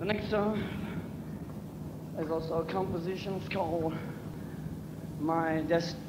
The next song is also a composition. Called My Destiny.